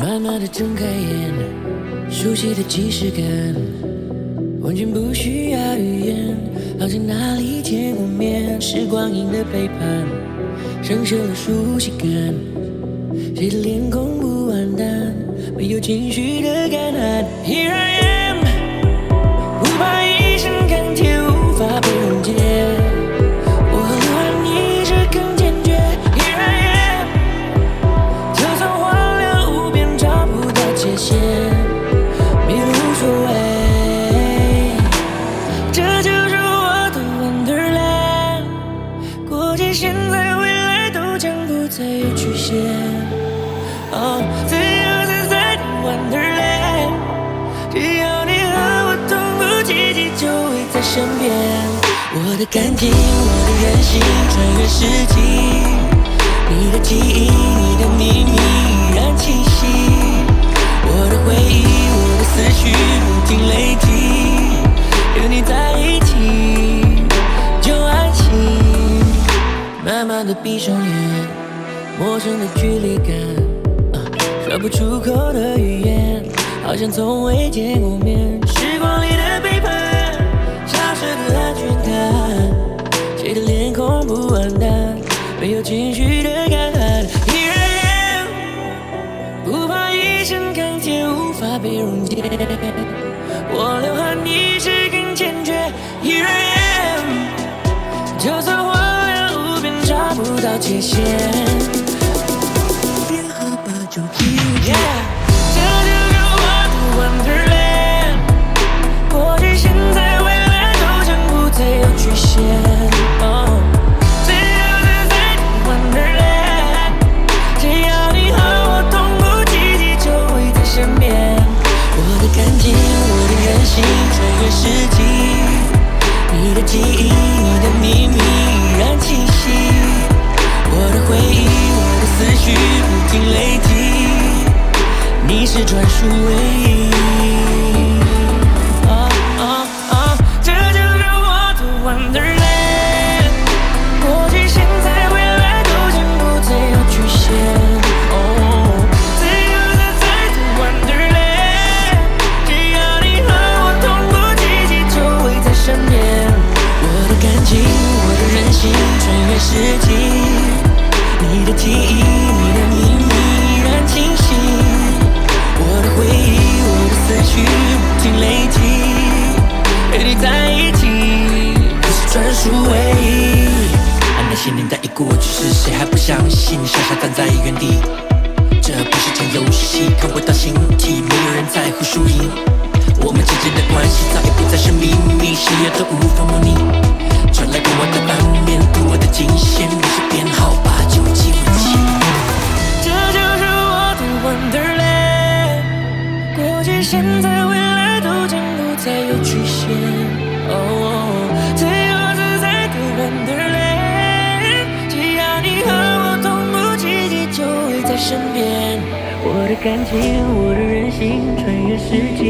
慢慢的睁开眼，熟悉的即视感，完全不需要语言，好像哪里见过面。是光阴的背叛，生锈了熟悉感，谁的脸孔不黯淡，没有情绪的感叹。Here I am，哦，自由自在的 Wonderland，只要你和我同步，奇迹就会在身边。我的感情，我的任性，穿越世纪，你的记忆，你的秘密依然清晰。我的回忆，我的思绪不停累积，有你在一起就安心。慢慢的闭上眼，陌生的距离感，说不出口的语言，好像从未见过面。时光里的背叛，消失的安全感，谁的脸孔不完蛋，没有情绪的感叹。Here I am，不怕一身钢铁无法被溶解，我流汗你是更坚决。Here I am，就算荒凉无边，找不到界限。不再有局限。哦自由自在的 Wonderland，只要你和我同步，奇迹就会在身边。我的感情，我的任性，穿越世纪，你的记忆，你的秘密依然清晰。我的回忆，我的思绪不停累积，你是专属唯一。哦哦哦，这就是我的 Wonderland，过去、现在、未来都将不再有局限。哦，自由自在的 Wonderland，只要你和我同步，奇迹就会在身边。我的感情，我的任性，穿越世纪，你的记忆，累积，与你在一起，你是专属唯一。啊，那些年代已过去是，谁还不相信？傻傻站在原地，这不是场游戏，看不到形体，没有人在乎输赢。我们之间的关系早已不再是秘密，谁也都无法模拟。传来过往的暗面，读我的惊险，你是编号八九记不清。这就是我的 Wonderland，过去、现在、将不再有局限。哦，自由自在的 Wonderland，只要你和我同步，奇迹就会在身边。我的感情，我的任性，穿越世纪，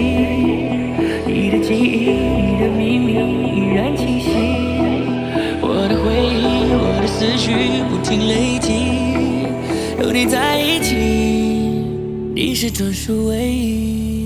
你的记忆，你的秘密依然清晰。我的回忆，我的思绪不停累积，有你在一起，你是专属唯一。